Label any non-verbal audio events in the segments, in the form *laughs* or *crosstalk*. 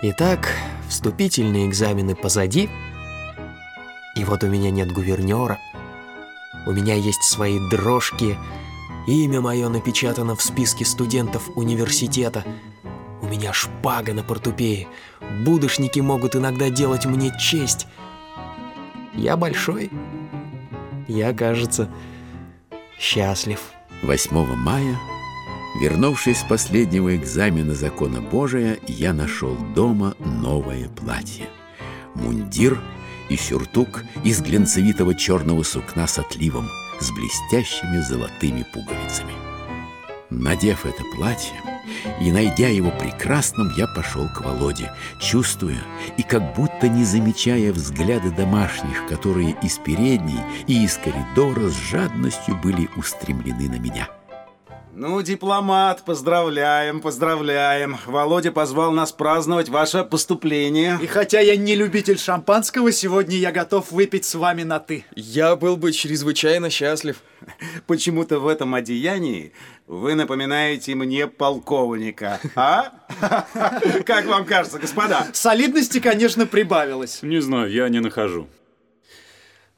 Итак, вступительные экзамены позади. И вот у меня нет гувернера. У меня есть свои дрожки. Имя мое напечатано в списке студентов университета. У меня шпага на портупее. Будущники могут иногда делать мне честь. Я большой. Я, кажется, счастлив. 8 мая, вернувшись с последнего экзамена закона Божия, я нашел дома новое платье. Мундир и сюртук из глянцевитого черного сукна с отливом, с блестящими золотыми пуговицами. Надев это платье, и, найдя его прекрасным, я пошел к Володе, чувствуя и как будто не замечая взгляды домашних, которые из передней и из коридора с жадностью были устремлены на меня. Ну, дипломат, поздравляем, поздравляем. Володя позвал нас праздновать ваше поступление. И хотя я не любитель шампанского, сегодня я готов выпить с вами на «ты». Я был бы чрезвычайно счастлив. Почему-то в этом одеянии вы напоминаете мне полковника. А? *laughs* Как вам кажется, господа? Солидности, конечно, прибавилось. Не знаю, я не нахожу.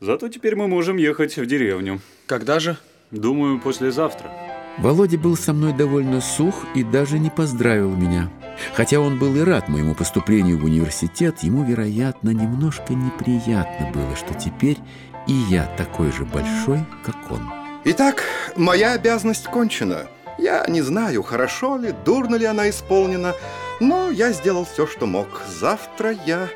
Зато теперь мы можем ехать в деревню. Когда же? Думаю, послезавтра. Володя был со мной довольно сух и даже не поздравил меня. Хотя он был и рад моему поступлению в университет, ему, вероятно, немножко неприятно было, что теперь и я такой же большой, как он. Итак, моя обязанность кончена. Я не знаю, хорошо ли, дурно ли она исполнена, но я сделал все, что мог. Завтра я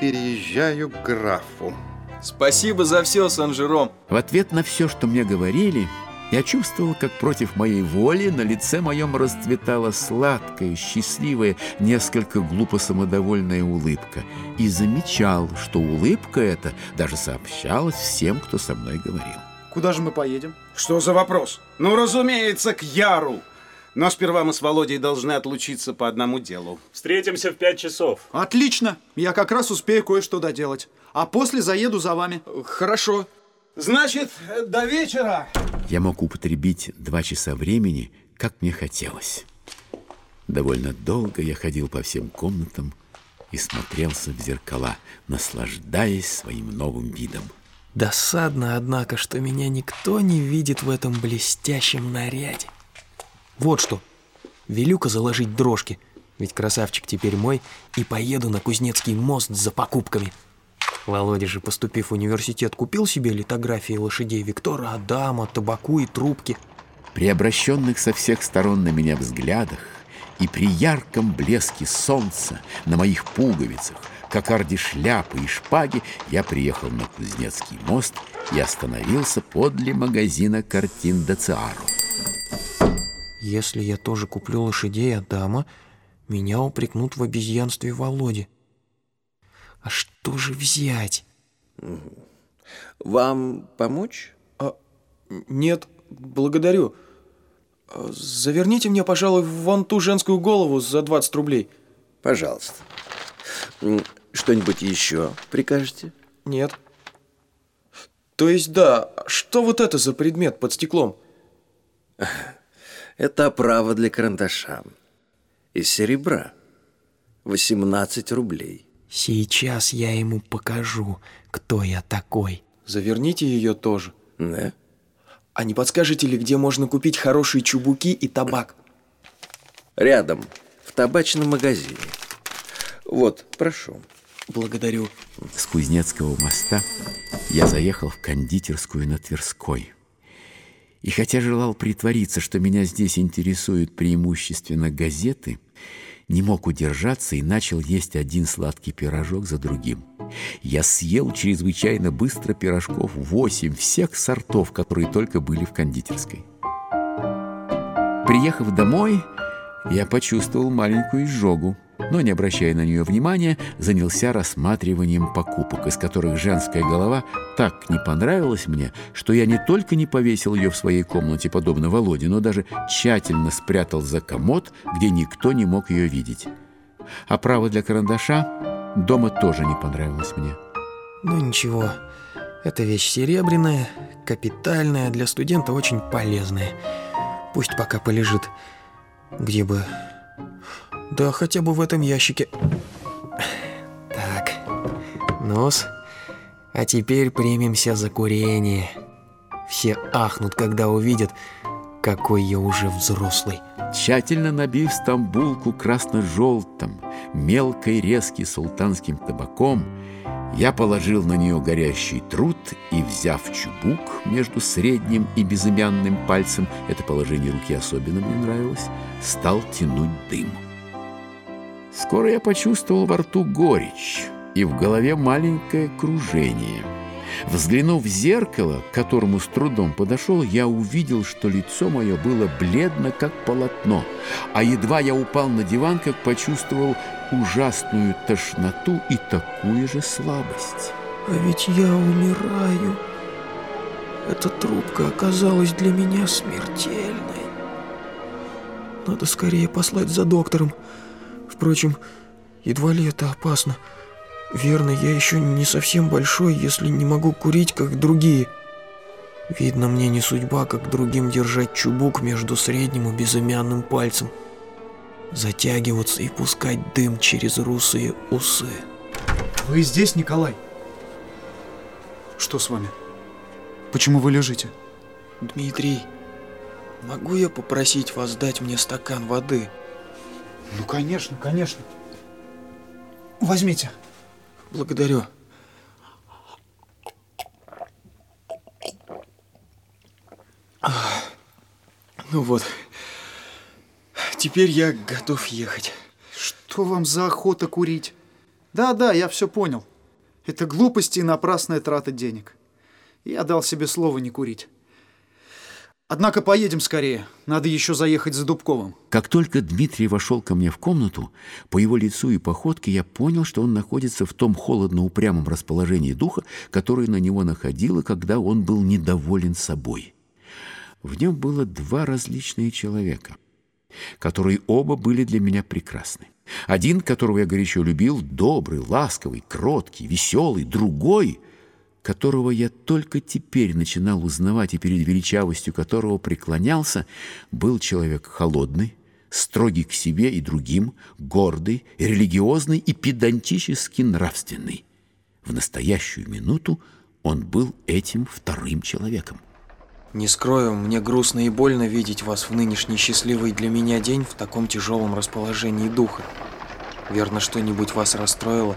переезжаю к графу. Спасибо за все, Сан-Жером. В ответ на все, что мне говорили, я чувствовал, как против моей воли на лице моем расцветала сладкая, счастливая, несколько глупо самодовольная улыбка. И замечал, что улыбка эта даже сообщалась всем, кто со мной говорил. Куда же мы поедем? Что за вопрос? Ну, разумеется, к Яру. Но сперва мы с Володей должны отлучиться по одному делу. Встретимся в пять часов. Отлично. Я как раз успею кое-что доделать. А после заеду за вами. Хорошо. Значит, до вечера. Я мог употребить два часа времени, как мне хотелось. Довольно долго я ходил по всем комнатам и смотрелся в зеркала, наслаждаясь своим новым видом. Досадно, однако, что меня никто не видит в этом блестящем наряде. Вот что. Велю-ка заложить дрожки, ведь красавчик теперь мой, и поеду на Кузнецкий мост за покупками. Володя же, поступив в университет, купил себе литографии лошадей Виктора Адама, табаку и трубки. При обращенных со всех сторон на меня взглядах и при ярком блеске солнца на моих пуговицах, кокарде шляпы и шпаги, я приехал на Кузнецкий мост и остановился подле магазина картин Дациару. Если я тоже куплю лошадей Адама, меня упрекнут в обезьянстве Володи. А что же взять? Вам помочь? А, нет, благодарю. А, заверните мне, пожалуй, вон ту женскую голову за 20 рублей. Пожалуйста. Что-нибудь еще прикажете? Нет. То есть да, что вот это за предмет под стеклом? *laughs* Это оправа для карандаша. Из серебра. 18 рублей. Сейчас я ему покажу, кто я такой. Заверните ее тоже. Да? А не подскажете ли, где можно купить хорошие чубуки и табак? Рядом, в табачном магазине. Вот, прошу. Благодарю. С Кузнецкого моста я заехал в кондитерскую на Тверской. И хотя желал притвориться, что меня здесь интересуют преимущественно газеты, не мог удержаться и начал есть один сладкий пирожок за другим. Я съел чрезвычайно быстро пирожков восемь всех сортов, которые только были в кондитерской. Приехав домой, я почувствовал маленькую изжогу но, не обращая на нее внимания, занялся рассматриванием покупок, из которых женская голова так не понравилась мне, что я не только не повесил ее в своей комнате, подобно Володе, но даже тщательно спрятал за комод, где никто не мог ее видеть. А для карандаша дома тоже не понравилась мне. Ну ничего, эта вещь серебряная, капитальная, для студента очень полезная. Пусть пока полежит, где бы да хотя бы в этом ящике. Нос. А теперь примемся за курение. Все ахнут, когда увидят, какой я уже взрослый. Тщательно набив стамбулку красно-желтым, мелкой резки султанским табаком, я положил на нее горящий труд и, взяв чубук между средним и безымянным пальцем, это положение руки особенно мне нравилось, стал тянуть дым. Скоро я почувствовал во рту горечь и в голове маленькое кружение — Взглянув в зеркало, к которому с трудом подошел, я увидел, что лицо мое было бледно, как полотно, а едва я упал на диван, как почувствовал ужасную тошноту и такую же слабость. А ведь я умираю. Эта трубка оказалась для меня смертельной. Надо скорее послать за доктором. Впрочем, едва ли это опасно. Верно, я еще не совсем большой, если не могу курить, как другие. Видно, мне не судьба, как другим держать чубук между средним и безымянным пальцем. Затягиваться и пускать дым через русые усы. Вы здесь, Николай? Что с вами? Почему вы лежите? Дмитрий, могу я попросить вас дать мне стакан воды? Ну, конечно, конечно. Возьмите. Благодарю. Ну вот, теперь я готов ехать. Что вам за охота курить? Да-да, я все понял. Это глупости и напрасная трата денег. Я дал себе слово не курить. Однако поедем скорее. Надо еще заехать за Дубковым. Как только Дмитрий вошел ко мне в комнату, по его лицу и походке я понял, что он находится в том холодно-упрямом расположении духа, которое на него находило, когда он был недоволен собой. В нем было два различные человека, которые оба были для меня прекрасны. Один, которого я горячо любил, добрый, ласковый, кроткий, веселый, другой — которого я только теперь начинал узнавать и перед величавостью которого преклонялся, был человек холодный, строгий к себе и другим, гордый, религиозный и педантически нравственный. В настоящую минуту он был этим вторым человеком. Не скрою, мне грустно и больно видеть вас в нынешний счастливый для меня день в таком тяжелом расположении духа. Верно, что-нибудь вас расстроило?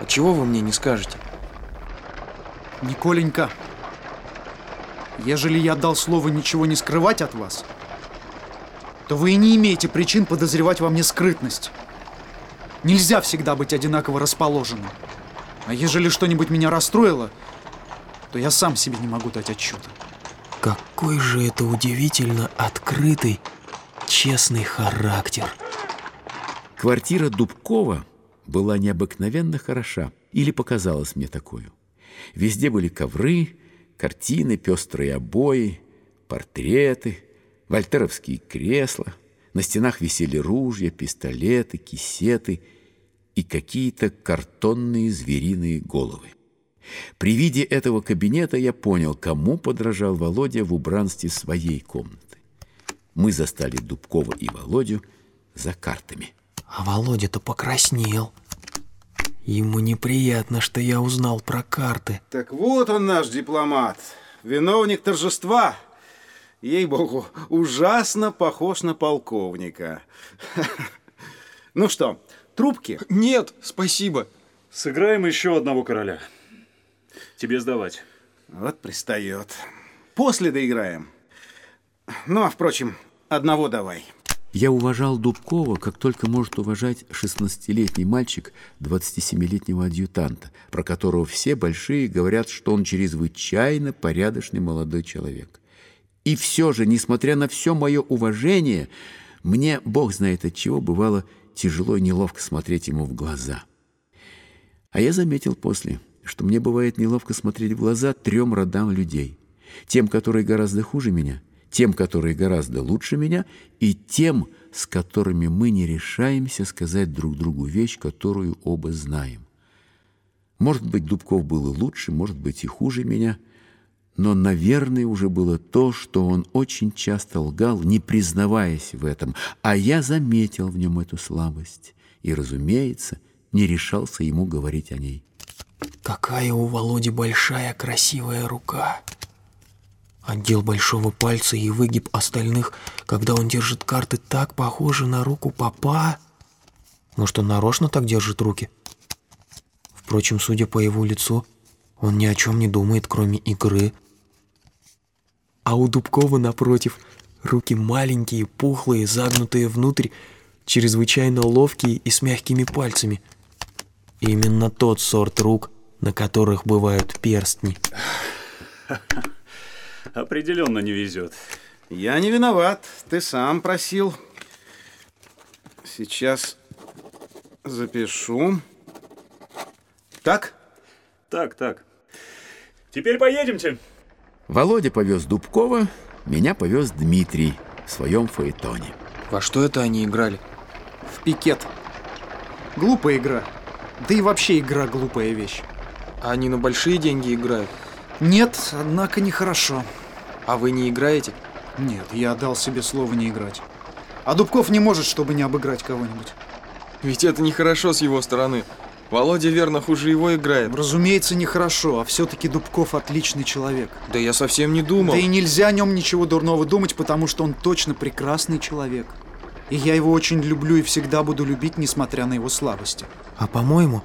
А чего вы мне не скажете? Николенька, ежели я дал слово ничего не скрывать от вас, то вы и не имеете причин подозревать во мне скрытность. Нельзя всегда быть одинаково расположенным. А ежели что-нибудь меня расстроило, то я сам себе не могу дать отчета. Какой же это удивительно открытый, честный характер. Квартира Дубкова была необыкновенно хороша, или показалась мне такую. Везде были ковры, картины, пестрые обои, портреты, вольтеровские кресла. На стенах висели ружья, пистолеты, кисеты и какие-то картонные звериные головы. При виде этого кабинета я понял, кому подражал Володя в убранстве своей комнаты. Мы застали Дубкова и Володю за картами. А Володя-то покраснел. Ему неприятно, что я узнал про карты. Так вот он наш дипломат, виновник торжества. Ей-богу, ужасно похож на полковника. *laughs* Ну что, трубки? Нет, спасибо. Сыграем еще одного короля. Тебе сдавать. Вот пристает. После доиграем. Ну, а впрочем, одного давай. Я уважал Дубкова, как только может уважать 16-летний мальчик 27-летнего адъютанта, про которого все большие говорят, что он чрезвычайно порядочный молодой человек. И все же, несмотря на все мое уважение, мне, бог знает от чего, бывало тяжело и неловко смотреть ему в глаза. А я заметил после, что мне бывает неловко смотреть в глаза трем родам людей. Тем, которые гораздо хуже меня – тем, которые гораздо лучше меня, и тем, с которыми мы не решаемся сказать друг другу вещь, которую оба знаем. Может быть, Дубков был и лучше, может быть, и хуже меня, но, наверное, уже было то, что он очень часто лгал, не признаваясь в этом, а я заметил в нем эту слабость и, разумеется, не решался ему говорить о ней. Какая у Володи большая красивая рука. Отдел большого пальца и выгиб остальных, когда он держит карты, так похожи на руку папа. Может, он нарочно так держит руки? Впрочем, судя по его лицу, он ни о чем не думает, кроме игры. А у Дубкова, напротив, руки маленькие, пухлые, загнутые внутрь, чрезвычайно ловкие и с мягкими пальцами. Именно тот сорт рук, на которых бывают перстни. *laughs* Определенно не везет. Я не виноват, ты сам просил. Сейчас запишу. Так? Так, так. Теперь поедемте. Володя повез Дубкова, меня повез Дмитрий в своем фаэтоне. Во что это они играли? В пикет. Глупая игра. Да и вообще игра глупая вещь. А они на большие деньги играют? Нет, однако нехорошо. А вы не играете? Нет, я дал себе слово не играть. А Дубков не может, чтобы не обыграть кого-нибудь. Ведь это нехорошо с его стороны. Володя верно хуже его играет. Разумеется, нехорошо, а все-таки Дубков отличный человек. Да я совсем не думал. Да и нельзя о нем ничего дурного думать, потому что он точно прекрасный человек. И я его очень люблю и всегда буду любить, несмотря на его слабости. А по-моему,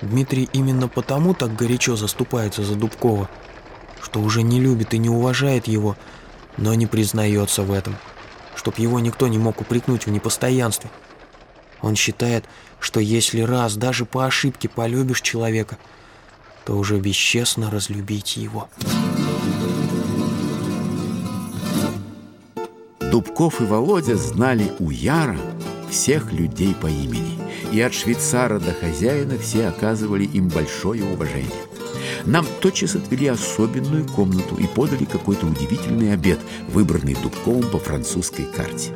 Дмитрий именно потому так горячо заступается за Дубкова, что уже не любит и не уважает его, но не признается в этом, чтоб его никто не мог упрекнуть в непостоянстве. Он считает, что если раз даже по ошибке полюбишь человека, то уже бесчестно разлюбить его. Дубков и Володя знали у Яра всех людей по имени, и от швейцара до хозяина все оказывали им большое уважение. Нам тотчас отвели особенную комнату и подали какой-то удивительный обед, выбранный Дубковым по французской карте.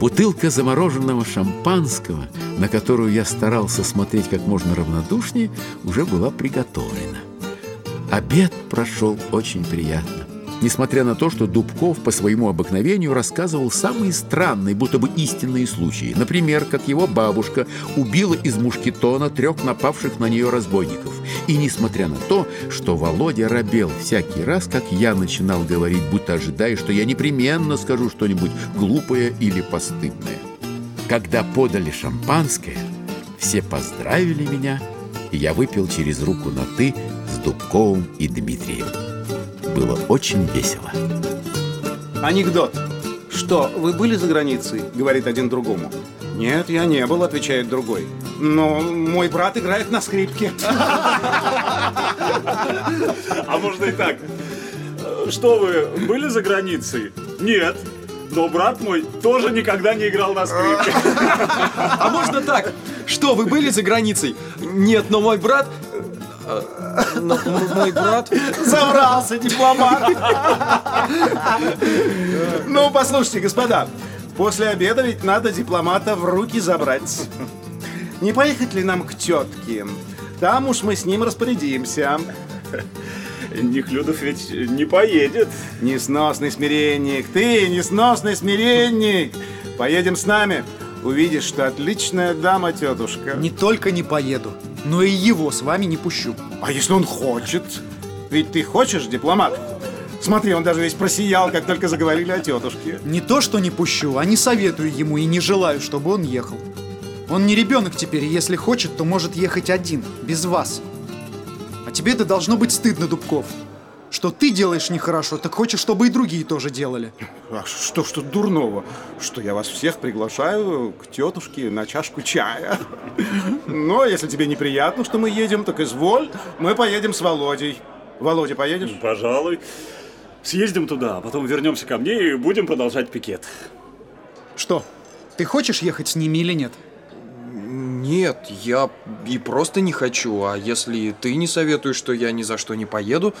Бутылка замороженного шампанского, на которую я старался смотреть как можно равнодушнее, уже была приготовлена. Обед прошел очень приятно несмотря на то, что Дубков по своему обыкновению рассказывал самые странные, будто бы истинные случаи. Например, как его бабушка убила из мушкетона трех напавших на нее разбойников. И несмотря на то, что Володя робел всякий раз, как я начинал говорить, будто ожидая, что я непременно скажу что-нибудь глупое или постыдное. Когда подали шампанское, все поздравили меня, и я выпил через руку на «ты» с Дубковым и Дмитрием. Было очень весело. Анекдот. Что, вы были за границей? Говорит один другому. Нет, я не был, отвечает другой. Но мой брат играет на скрипке. А можно и так. Что вы, были за границей? Нет. Но брат мой тоже никогда не играл на скрипке. А можно так? Что, вы были за границей? Нет, но мой брат... Но мой брат... Забрался дипломат. Ну, послушайте, господа, после обеда ведь надо дипломата в руки забрать. Не поехать ли нам к тетке? Там уж мы с ним распорядимся. Нехлюдов ведь не поедет. Несносный смиренник, ты несносный смиренник. Поедем с нами. Увидишь, что отличная дама, тетушка. Не только не поеду, но и его с вами не пущу. А если он хочет? Ведь ты хочешь, дипломат? Смотри, он даже весь просиял, как только заговорили о тетушке. Не то, что не пущу, а не советую ему и не желаю, чтобы он ехал. Он не ребенок теперь, и если хочет, то может ехать один, без вас. А тебе-то должно быть стыдно, Дубков. Что ты делаешь нехорошо, так хочешь, чтобы и другие тоже делали. А что ж тут дурного? Что я вас всех приглашаю к тетушке на чашку чая. Но если тебе неприятно, что мы едем, так изволь, мы поедем с Володей. Володя, поедешь? Пожалуй. Съездим туда, а потом вернемся ко мне и будем продолжать пикет. Что, ты хочешь ехать с ними или нет? Нет, я и просто не хочу. А если ты не советуешь, то я ни за что не поеду.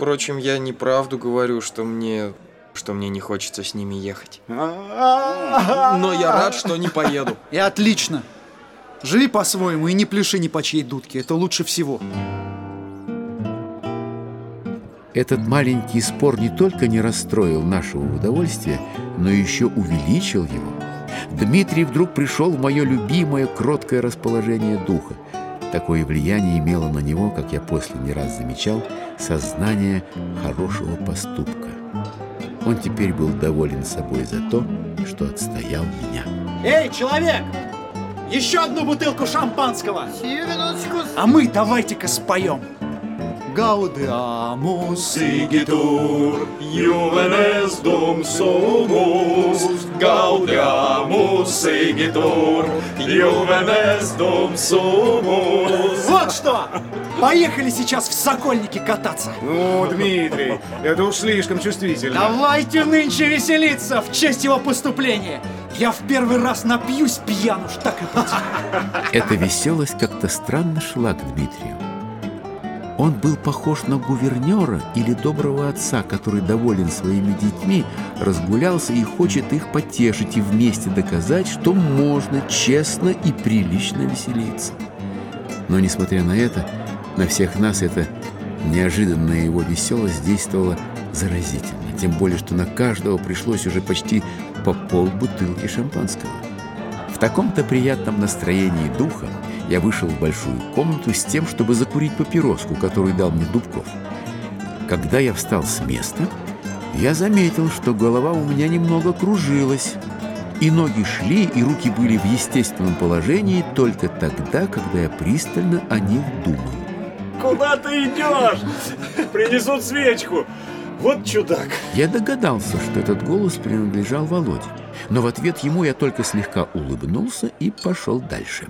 Впрочем, я неправду говорю, что мне... что мне не хочется с ними ехать. Но я рад, что не поеду. И отлично. Живи по-своему и не пляши ни по чьей дудке. Это лучше всего. Этот маленький спор не только не расстроил нашего удовольствия, но еще увеличил его. Дмитрий вдруг пришел в мое любимое кроткое расположение духа. Такое влияние имело на него, как я после не раз замечал, сознание хорошего поступка. Он теперь был доволен собой за то, что отстоял меня. Эй, человек! Еще одну бутылку шампанского! А мы давайте-ка споем. Гаудеамус Sigitur, juvenes dum sumus, gaudiamus sigitur, juvenes dum sumus. Вот что! Поехали сейчас в Сокольники кататься. Ну, Дмитрий, это уж слишком чувствительно. Давайте нынче веселиться в честь его поступления. Я в первый раз напьюсь пьянуш, так и быть. Эта веселость как-то странно шла к Дмитрию. Он был похож на гувернера или доброго отца, который доволен своими детьми, разгулялся и хочет их потешить и вместе доказать, что можно честно и прилично веселиться. Но, несмотря на это, на всех нас эта неожиданная его веселость действовала заразительно. Тем более, что на каждого пришлось уже почти по полбутылки шампанского. В таком-то приятном настроении духа я вышел в большую комнату с тем, чтобы закурить папироску, которую дал мне Дубков. Когда я встал с места, я заметил, что голова у меня немного кружилась, и ноги шли, и руки были в естественном положении только тогда, когда я пристально о них думал. Куда ты идешь? Принесут свечку. Вот чудак. Я догадался, что этот голос принадлежал Володе, но в ответ ему я только слегка улыбнулся и пошел дальше.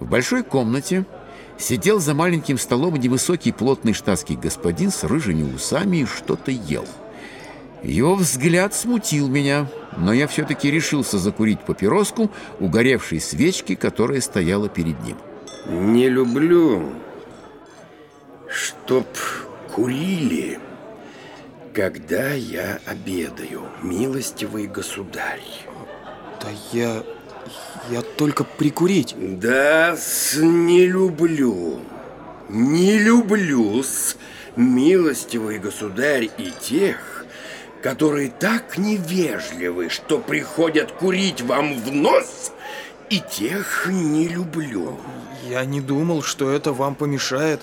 В большой комнате сидел за маленьким столом невысокий плотный штатский господин с рыжими усами и что-то ел. Его взгляд смутил меня, но я все-таки решился закурить папироску угоревшей свечки, которая стояла перед ним. Не люблю, чтоб курили, когда я обедаю, милостивый государь. Да я... я только прикурить. Да, не люблю. Не люблю, милостивый государь, и тех, которые так невежливы, что приходят курить вам в нос, и тех не люблю. Я не думал, что это вам помешает.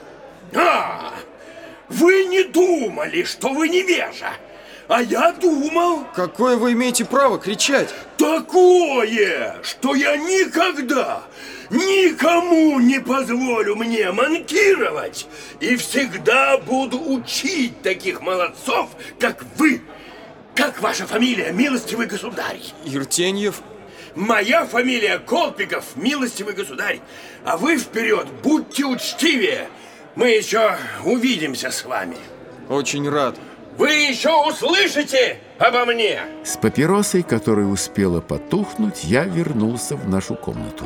А, вы не думали, что вы невежа, а я думал Какое вы имеете право кричать? такое, что я никогда никому не позволю мне манкировать и всегда буду учить таких молодцов, как вы. Как ваша фамилия, милостивый государь? Иртеньев? Моя фамилия Колпиков, милостивый государь. А вы вперед, будьте учтивее. Мы еще увидимся с вами. Очень рад. Вы еще услышите обо мне. С папиросой, которая успела потухнуть, я вернулся в нашу комнату.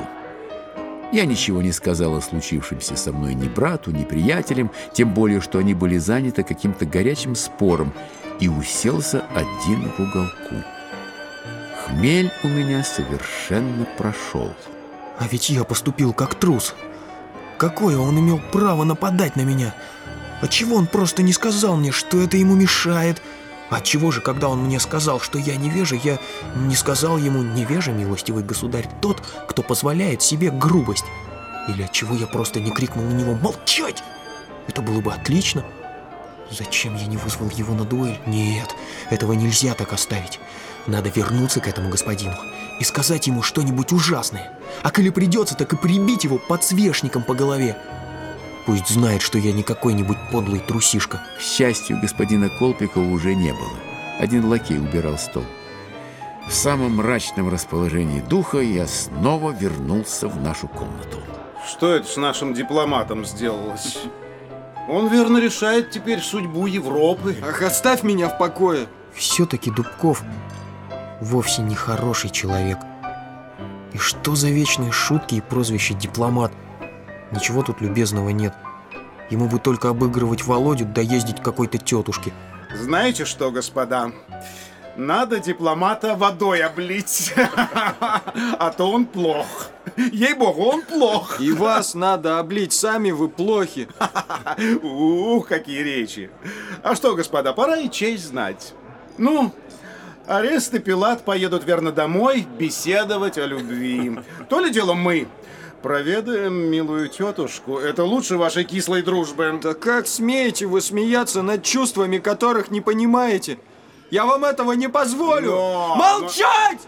Я ничего не сказал о случившемся со мной ни брату, ни приятелям, тем более, что они были заняты каким-то горячим спором, и уселся один в уголку. Хмель у меня совершенно прошел. А ведь я поступил как трус. Какое он имел право нападать на меня? Отчего он просто не сказал мне, что это ему мешает? Отчего же, когда он мне сказал, что я невежа, я не сказал ему «невежа, милостивый государь, тот, кто позволяет себе грубость»? Или отчего я просто не крикнул на него «молчать»? Это было бы отлично. Зачем я не вызвал его на дуэль? Нет, этого нельзя так оставить. Надо вернуться к этому господину и сказать ему что-нибудь ужасное. А коли придется, так и прибить его подсвечником по голове. Пусть знает, что я не какой-нибудь подлый трусишка. К счастью, господина Колпикова уже не было. Один лакей убирал стол. В самом мрачном расположении духа я снова вернулся в нашу комнату. Что это с нашим дипломатом сделалось? Он верно решает теперь судьбу Европы. Ах, оставь меня в покое. Все-таки Дубков вовсе не хороший человек. И что за вечные шутки и прозвище «дипломат»? Ничего тут любезного нет. Ему бы только обыгрывать Володю, да ездить к какой-то тетушке. Знаете что, господа? Надо дипломата водой облить, *laughs* а то он плох. Ей-богу, он плох. И вас надо облить, сами вы плохи. *laughs* Ух, какие речи. А что, господа, пора и честь знать. Ну, Арест и Пилат поедут верно домой беседовать о любви. То ли дело мы. Проведаем милую тетушку. Это лучше вашей кислой дружбы. Да как смеете вы смеяться над чувствами, которых не понимаете? Я вам этого не позволю! Но- Молчать!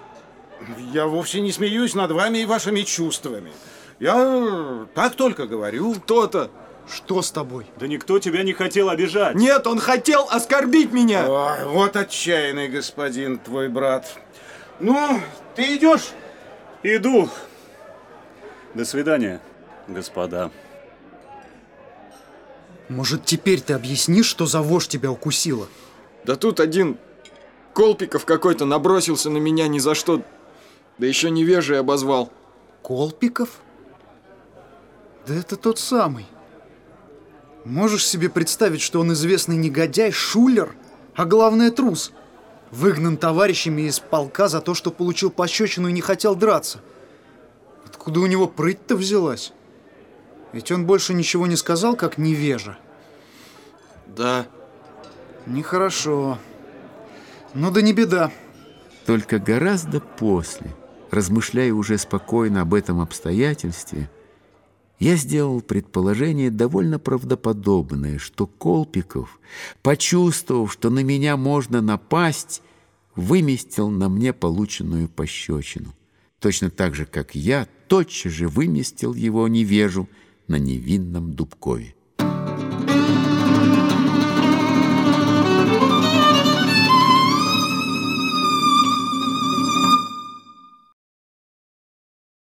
Я вовсе не смеюсь над вами и вашими чувствами. Я так только говорю. Кто-то. Что с тобой? Да никто тебя не хотел обижать. Нет, он хотел оскорбить меня. Ой, вот отчаянный господин твой брат. Ну, ты идешь? Иду. До свидания, господа. Может, теперь ты объяснишь, что за вошь тебя укусила? Да тут один Колпиков какой-то набросился на меня ни за что. Да еще невежий обозвал. Колпиков? Да это тот самый. Можешь себе представить, что он известный негодяй, шулер, а главное трус. Выгнан товарищами из полка за то, что получил пощечину и не хотел драться. Откуда у него прыть-то взялась? Ведь он больше ничего не сказал, как невежа. Да. Нехорошо. Ну да не беда. Только гораздо после, размышляя уже спокойно об этом обстоятельстве, я сделал предположение довольно правдоподобное, что Колпиков, почувствовав, что на меня можно напасть, выместил на мне полученную пощечину. Точно так же, как я тотчас же выместил его невежу на невинном Дубкове.